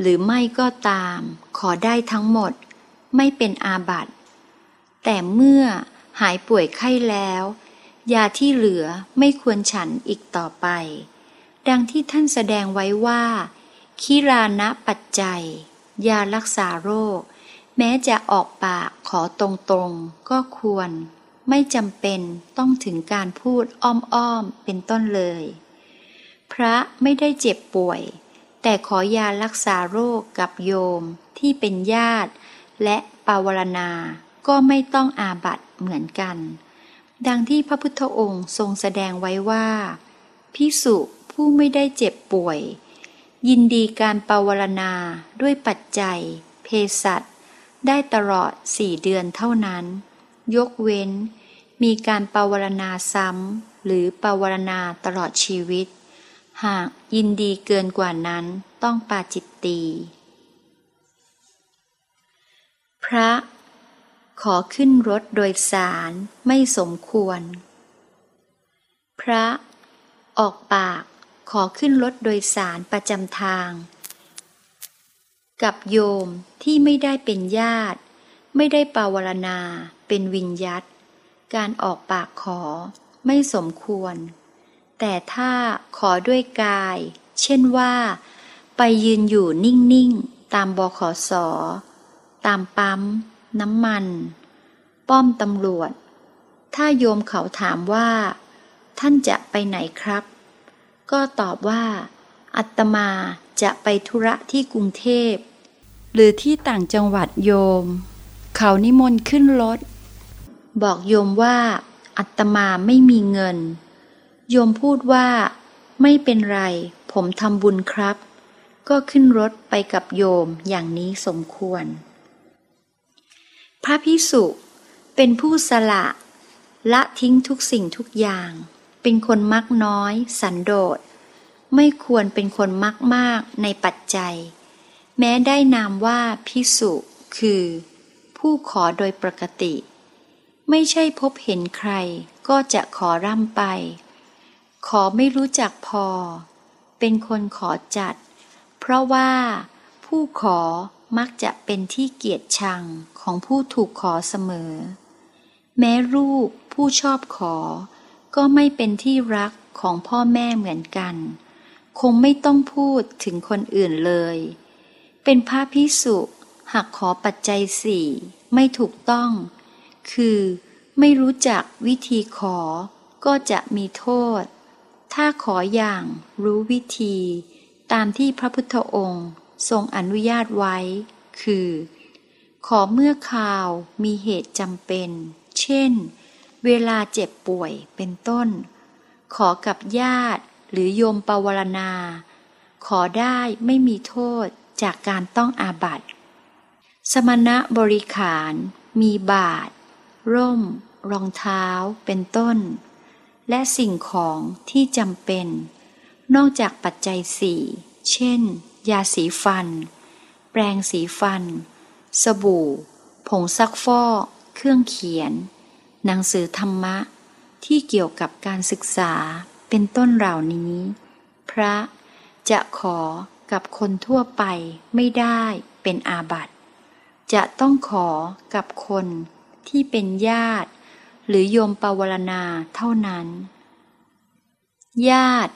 หรือไม่ก็ตาม ขอได้ทั้งหมด ไม่เป็นอาบัติ แต่เมื่อหายป่วยไข้แล้ว ยาที่เหลือไม่ควรฉันอีกต่อไป ดังที่ท่านแสดงไว้ว่า คิรานะปัจจัย ยารักษาโรค แม้จะออกปากขอตรงๆก็ควร ไม่จำเป็นต้องถึงการพูดอ้อมๆเป็นต้นเลย พระไม่ได้เจ็บป่วย แต่ขอยารักษาโรคกับโยมที่เป็นญาติ และปาวรณา ก็ไม่ต้องอาบัตเหมือนกัน ดังที่พระพุทธองค์ทรงแสดงไว้ว่าพิสุผู้ไม่ได้เจ็บป่วย ยินดีการปาวรณาด้วยปัจจัย เภสัชได้ตลอดสี่เดือนเท่านั้น ยกเว้น มีการปาวรณาซ้ำหรือปาวรณาตลอดชีวิต หากยินดีเกินกว่านั้นต้องปาจิตตี พระ ขอขึ้นรถโดยสารไม่สมควร พระ ออกปากขอขึ้นรถโดยสารประจำทาง กับโยมที่ไม่ได้เป็นญาติ ไม่ได้ปาวรณา เป็นวิญยัตการออกปากขอไม่สมควร แต่ถ้าขอด้วยกาย เช่นว่า ไปยืนอยู่นิ่ง ๆ ตามบขสตามปั๊ม น้ำมัน ป้อมตำรวจ ถ้าโยมเขาถามว่า ท่านจะไปไหนครับ ก็ตอบว่า อัตมาจะไปธุระที่กรุงเทพ หรือที่ต่างจังหวัดโยม เขานิมนต์ขึ้นรถ บอกโยมว่า อัตมาไม่มีเงิน โยมพูดว่า ไม่เป็นไร ผมทำบุญครับ ก็ขึ้นรถไปกับโยมอย่างนี้สมควร พระพิสุเป็นผู้สละละทิ้งทุกสิ่งทุกอย่าง เป็นคนมักน้อย สันโดษ ไม่ควรเป็นคนมักมากในปัจจัย แม้ได้นามว่าพิสุคือ ผู้ขอโดยปกติ ไม่ใช่พบเห็นใคร ก็จะขอร่ำไป ขอไม่รู้จักพอ เป็นคนขอจัด เพราะว่า ผู้ขอมักจะเป็นที่เกียดชังของผู้ถูกขอเสมอ แม้ลูกผู้ชอบขอ ก็ไม่เป็นที่รักของพ่อแม่เหมือนกัน คงไม่ต้องพูดถึงคนอื่นเลย เป็นพระพิสุหากขอปัจจัยสี่ไม่ถูกต้อง คือไม่รู้จักวิธีขอ ก็จะมีโทษ ถ้าขออย่างรู้วิธี ตามที่พระพุทธองค์ทรงอนุญาตไว้ คือ ขอเมื่อข่าวมีเหตุจำเป็น เช่น เวลาเจ็บป่วยเป็นต้น ขอกับญาติหรือโยมปวารณา ขอได้ไม่มีโทษจากการต้องอาบัติ สมณะบริขารมีบาท ร่ม รองเท้า เป็นต้น และสิ่งของที่จำเป็น นอกจากปัจจัยสี่ เช่น ยาสีฟัน แปรงสีฟัน สบู่ ผงซักฟอก เครื่องเขียน หนังสือธรรมะ ที่เกี่ยวกับการศึกษา เป็นต้นเหล่านี้ พระจะขอกับคนทั่วไปไม่ได้เป็นอาบัติ จะต้องขอกับคน ที่เป็นญาติ หรือโยมปวารณาเท่านั้น ญาติ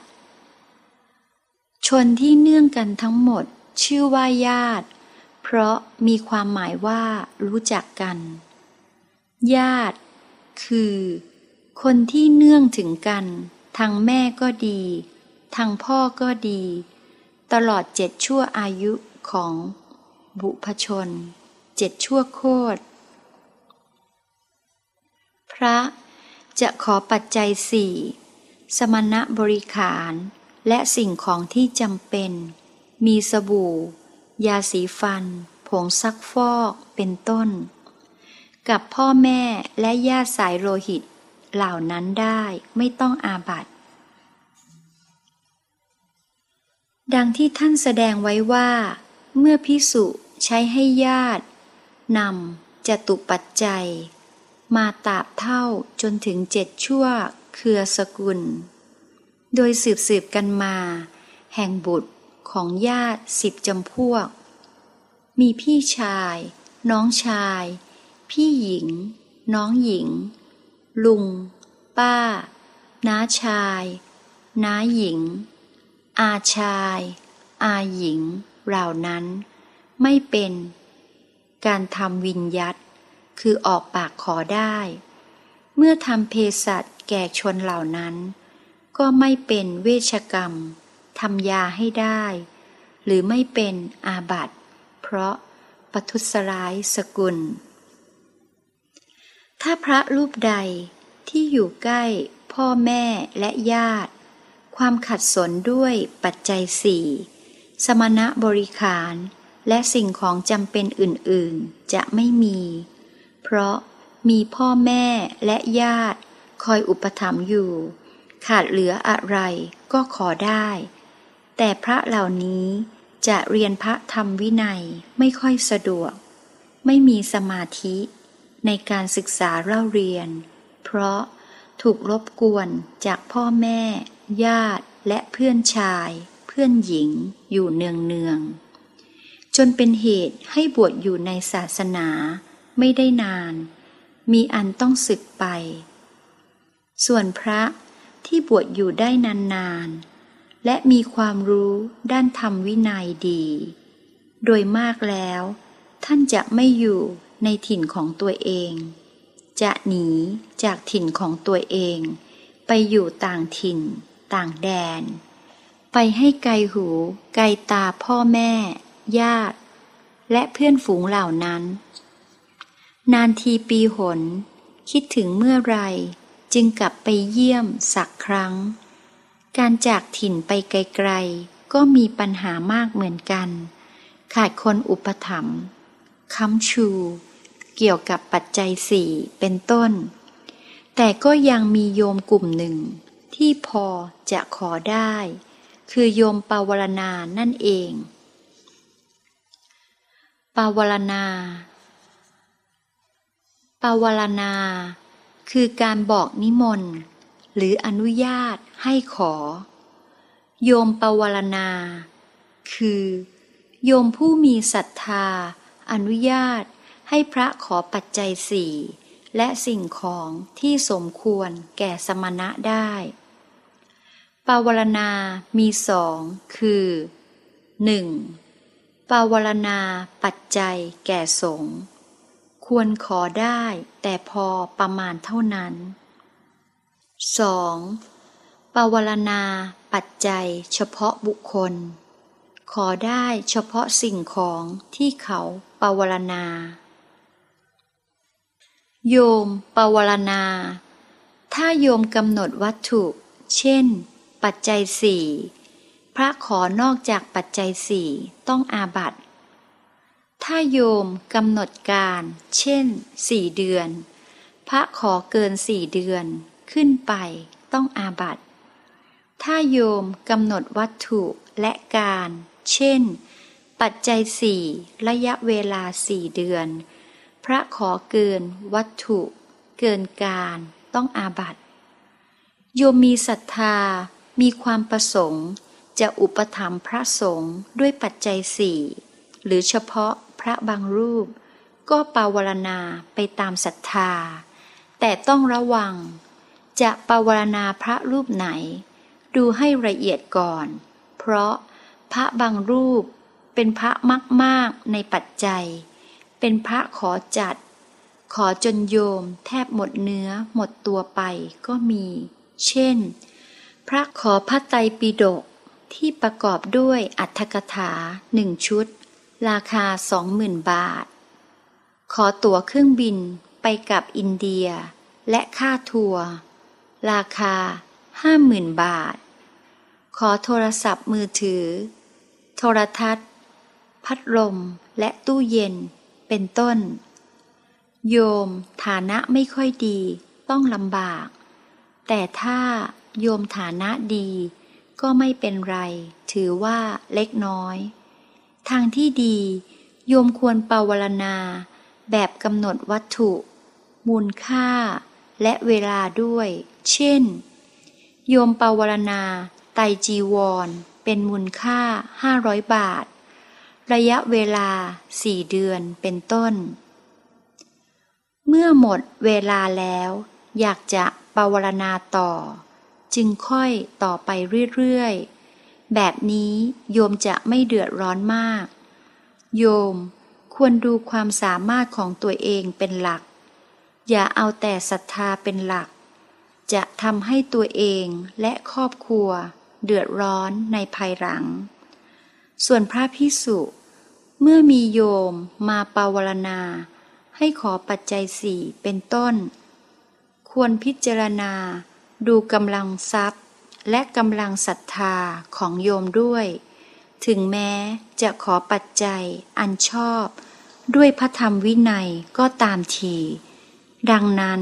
ชนที่เนื่องกันทั้งหมดชื่อว่าญาติ เพราะมีความหมายว่ารู้จักกัน ญาติ คือ คนที่เนื่องถึงกัน ทางแม่ก็ดี ทางพ่อก็ดี ตลอดเจ็ดชั่วอายุของบุพชน เจ็ดชั่วโคตร ระจะขอปัจจัยสี่สมณบริขารและสิ่งของที่จำเป็น มีสบู่ ยาสีฟัน ผงซักฟอกเป็นต้น กับพ่อแม่และญาติสายโลหิต เหล่านั้นได้ไม่ต้องอาบัติดังที่ท่านแสดงไว้ว่า เมื่อพิสุใช้ให้ญาตินำจตุปัจจัย มาตาบเท่าจนถึงเจ็ดชั่วเครือสกุล โดยสืบสืบกันมา แห่งบุตรของญาติสิบจำพวก มีพี่ชาย น้องชาย พี่หญิง น้องหญิง ลุง ป้า น้าชาย น้าหญิง อาชาย อาหญิงเหล่านั้น ไม่เป็น การทำวินยัต คือออกปากขอได้ เมื่อทำเพสัตแก่ชนเหล่านั้น ก็ไม่เป็นเวชกรรมทำยาให้ได้ หรือไม่เป็นอาบัติ เพราะปทุสร้ายสกุล ถ้าพระรูปใดที่อยู่ใกล้พ่อแม่และญาติ ความขัดสนด้วยปัจจัยสี่สมณะบริขาร และสิ่งของจำเป็นอื่น ๆ จะไม่มี เพราะมีพ่อแม่และญาติ คอยอุปถัมภ์อยู่ ขาดเหลืออะไรก็ขอได้ แต่พระเหล่านี้จะเรียนพระธรรมวินัยไม่ค่อยสะดวก ไม่มีสมาธิในการศึกษาเล่าเรียน เพราะถูกรบกวนจากพ่อแม่ ญาติและเพื่อนชาย เพื่อนหญิงอยู่เนืองเนืองจนเป็นเหตุให้บวชอยู่ในศาสนา ไม่ได้นาน มีอันต้องศึกไป ส่วนพระที่บวชอยู่ได้นานๆ และมีความรู้ด้านธรรมวินัยดี โดยมากแล้ว ท่านจะไม่อยู่ในถิ่นของตัวเอง จะหนีจากถิ่นของตัวเอง ไปอยู่ต่างถิ่น ต่างแดน ไปให้ไกลหู ไกลตาพ่อแม่ ญาติ และเพื่อนฝูงเหล่านั้น นานทีปีหน คิดถึงเมื่อไร จึงกลับไปเยี่ยมสักครั้ง การจากถิ่นไปไกลๆ ก็มีปัญหามากเหมือนกัน ขาดคนอุปถัมภ์ค้ำชู เกี่ยวกับปัจจัยสี่เป็นต้น แต่ก็ยังมีโยมกลุ่มหนึ่ง ที่พอจะขอได้ คือโยมปาวรณานั่นเอง ปาวรณา ปาวรณา คือการบอกนิมนต์ หรืออนุญาตให้ขอ โยมปาวรณา คือ โยมผู้มีศรัทธา อนุญาตให้พระขอปัจจัยสี่และสิ่งของที่สมควรแก่สมณะได้ ปาวรณา มีสอง คือ 1. ปาวรณาปัจจัยแก่สงฆ์ ควรขอได้แต่พอประมาณเท่านั้น 2. ปวารณาปัจจัยเฉพาะบุคคล ขอได้เฉพาะสิ่งของที่เขาปวารณา โยมปวารณา ถ้าโยมกำหนดวัตถุ เช่น ปัจจัยสี่พระขอนอกจากปัจจัยสี่ต้องอาบัติ ถ้าโยมกำหนดการ เช่นสี่เดือน พระขอเกินสี่เดือนขึ้นไปต้องอาบัติถ้าโยมกำหนดวัตถุและการ เช่น ปัจจัยสี่ระยะเวลาสี่เดือน พระขอเกินวัตถุ เกินการต้องอาบัตโยมมีศรัทธา มีความประสงค์ จะอุปถัมภ์พระสงฆ์ด้วยปัจจัยสี่หรือเฉพาะ พระบางรูป ก็ปาวรณาไปตามศรัทธา แต่ต้องระวัง จะปาวรณาพระรูปไหน ดูให้ละเอียดก่อน เพราะพระบางรูปเป็นพระมากๆในปัจจัย เป็นพระขอจัด ขอจนโยมแทบหมดเนื้อหมดตัวไปก็มี เช่น พระขอพระไตรปิฎกที่ประกอบด้วยอัฏฐกถาหนึ่งชุด ราคาสองหมื่นบาท ขอตั๋วเครื่องบินไปกับอินเดีย และค่าทัวร์ราคาห้าหมื่นบาท ขอโทรศัพท์มือถือ โทรทัศน์ พัดลมและตู้เย็น เป็นต้น โยมฐานะไม่ค่อยดีต้องลำบาก แต่ถ้าโยมฐานะดีก็ไม่เป็นไร ถือว่าเล็กน้อย ทางที่ดี โยมควรปาวรณา แบบกำหนดวัตถุ มูลค่า และเวลาด้วย เช่น โยมปาวรณา ไตจีวร เป็นมูลค่า 500 บาท ระยะเวลาสี่เดือนเป็นต้น เมื่อหมดเวลาแล้ว อยากจะปาวรณาต่อ จึงค่อยต่อไปเรื่อยๆ แบบนี้โยมจะไม่เดือดร้อนมาก โยมควรดูความสามารถของตัวเองเป็นหลัก อย่าเอาแต่ศรัทธาเป็นหลัก จะทำให้ตัวเองและครอบครัว เดือดร้อนในภายหลัง ส่วนพระพิสุ เมื่อมีโยมมาปาวรณา ให้ขอปัจจัยสี่เป็นต้น ควรพิจารณาดูกำลังทรัพย์ และกำลังศรัทธาของโยมด้วย ถึงแม้จะขอปัจจัยอันชอบ ด้วยพระธรรมวินัยก็ตามที ดังนั้น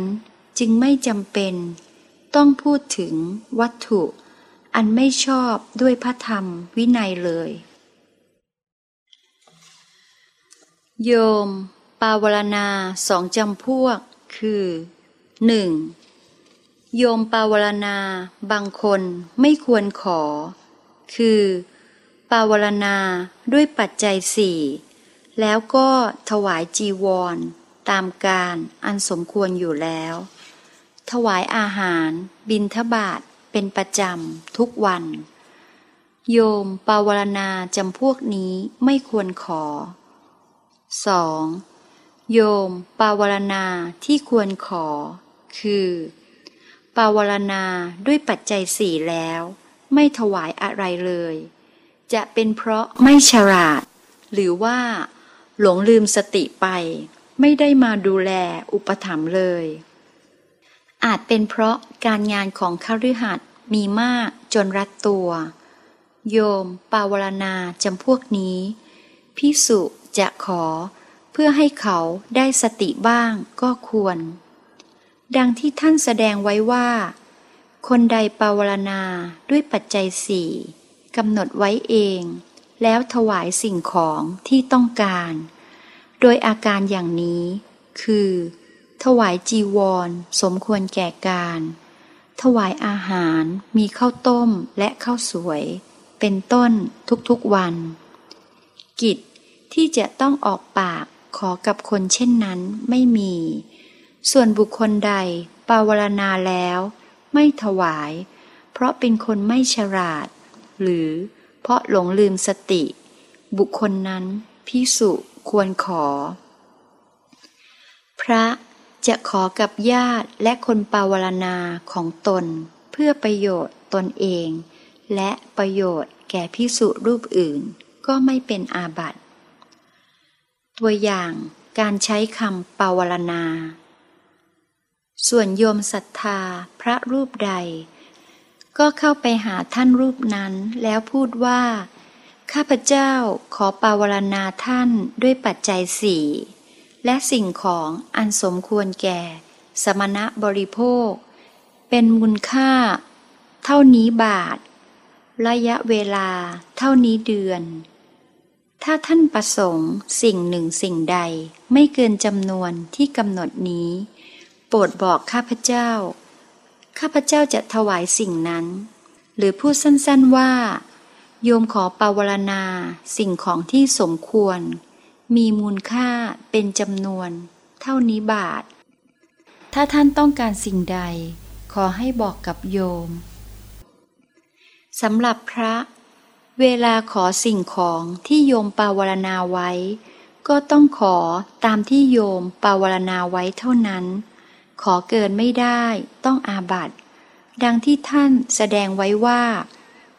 จึงไม่จำเป็น ต้องพูดถึงวัตถุ อันไม่ชอบด้วยพระธรรมวินัยเลย โยม ปาวารณาสองจำพวกคือ 1. โยมปาวรณาบางคนไม่ควรขอ คือ ปาวรณาด้วยปัจจัยสี่แล้วก็ถวายจีวร ตามการอันสมควรอยู่แล้ว ถวายอาหารบินทบาทเป็นประจำทุกวัน โยมปาวรณาจำพวกนี้ไม่ควรขอ 2. โยมปาวรณาที่ควรขอ คือ ปาวารณาด้วยปัจจัยสี่แล้ว ไม่ถวายอะไรเลย จะเป็นเพราะไม่ฉลาด หรือว่า หลงลืมสติไป ไม่ได้มาดูแลอุปถัมภ์เลย อาจเป็นเพราะการงานของคฤหัสถ์มีมากจนรัดตัว โยม ปาวารณาจำพวกนี้พิสุจะขอเพื่อให้เขาได้สติบ้างก็ควร ดังที่ท่านแสดงไว้ว่า คนใดปาวารณาด้วยปัจจัยสี่กำหนดไว้เอง แล้วถวายสิ่งของที่ต้องการ โดยอาการอย่างนี้ คือ ถวายจีวร สมควรแก่การ ถวายอาหารมีข้าวต้มและข้าวสวย เป็นต้นทุกๆวัน กิจที่จะต้องออกปากขอกับคนเช่นนั้นไม่มี ส่วนบุคคลใดปาวรณาแล้ว ไม่ถวาย เพราะเป็นคนไม่ฉลาด หรือเพราะหลงลืมสติ บุคคลนั้นพิสุควรขอ พระจะขอกับญาติและคนปาวรณาของตน เพื่อประโยชน์ตนเอง และประโยชน์แก่พิสุรูปอื่น ก็ไม่เป็นอาบัติ ตัวอย่างการใช้คำปาวรณา ส่วนโยมศรัทธาพระรูปใด ก็เข้าไปหาท่านรูปนั้นแล้วพูดว่า ข้าพเจ้าขอปาวรณาท่านด้วยปัจจัยสี่และสิ่งของอันสมควรแก่ สมณะบริโภค เป็นมูลค่า เท่านี้บาท ระยะเวลาเท่านี้เดือน ถ้าท่านประสงค์สิ่งหนึ่งสิ่งใดไม่เกินจำนวนที่กำหนดนี้ โปรดบอกข้าพเจ้า ข้าพเจ้าจะถวายสิ่งนั้น หรือพูดสั้นๆว่า โยมขอปาวรณาสิ่งของที่สมควร มีมูลค่าเป็นจำนวน เท่านี้บาท ถ้าท่านต้องการสิ่งใด ขอให้บอกกับโยมสำหรับพระ เวลาขอสิ่งของที่โยมปาวรณาไว้ ก็ต้องขอตามที่โยมปาวรณาไว้เท่านั้น ขอเกินไม่ได้ต้องอาบัตดังที่ท่านแสดงไว้ว่า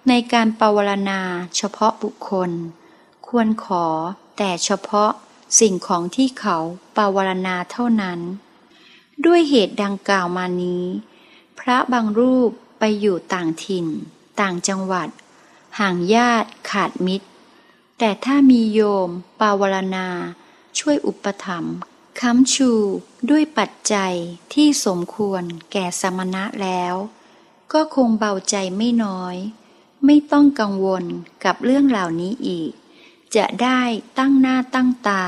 ในการปาวารณาเฉพาะบุคคล ควรขอแต่เฉพาะสิ่งของที่เขาปาวารณาเท่านั้น ด้วยเหตุดังกล่าวมานี้ พระบางรูปไปอยู่ต่างถิ่น ต่างจังหวัด ห่างญาติขาดมิตร แต่ถ้ามีโยมปาวารณาช่วยอุปถัมภ์ ค้ำชูด้วยปัจจัยที่สมควรแก่สมณะแล้ว ก็คงเบาใจไม่น้อย ไม่ต้องกังวลกับเรื่องเหล่านี้อีก จะได้ตั้งหน้าตั้งตา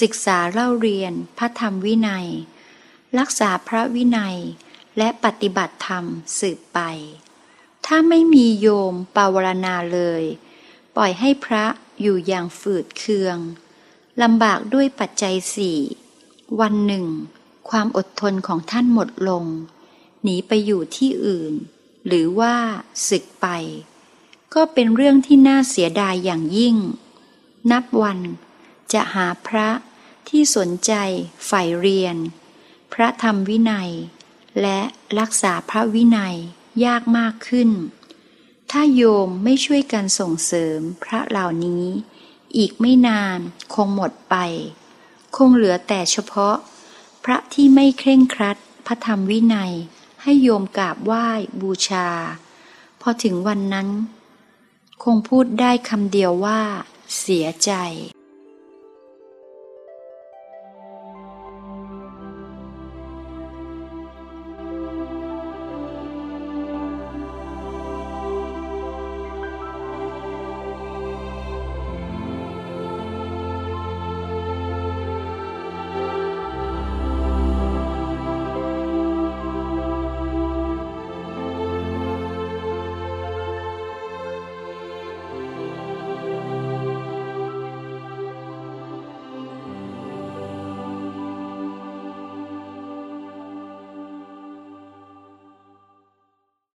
ศึกษาเล่าเรียนพระธรรมวินัย รักษาพระวินัยและปฏิบัติธรรมสืบไป ถ้าไม่มีโยมปาวรณาเลย ปล่อยให้พระอยู่อย่างฝืดเคืองลำบากด้วยปัจจัยสี่ วันหนึ่ง ความอดทนของท่านหมดลง หนีไปอยู่ที่อื่น หรือว่าศึกไป ก็เป็นเรื่องที่น่าเสียดายอย่างยิ่ง นับวันจะหาพระที่สนใจใฝ่เรียน พระธรรมวินัย และรักษาพระวินัยยากมากขึ้น ถ้าโยมไม่ช่วยกันส่งเสริมพระเหล่านี้ อีกไม่นานคงหมดไป คงเหลือแต่เฉพาะ พระที่ไม่เคร่งครัด พระธรรมวินัย ให้โยมกราบไหว้บูชา พอถึงวันนั้น คงพูดได้คำเดียวว่า เสียใจ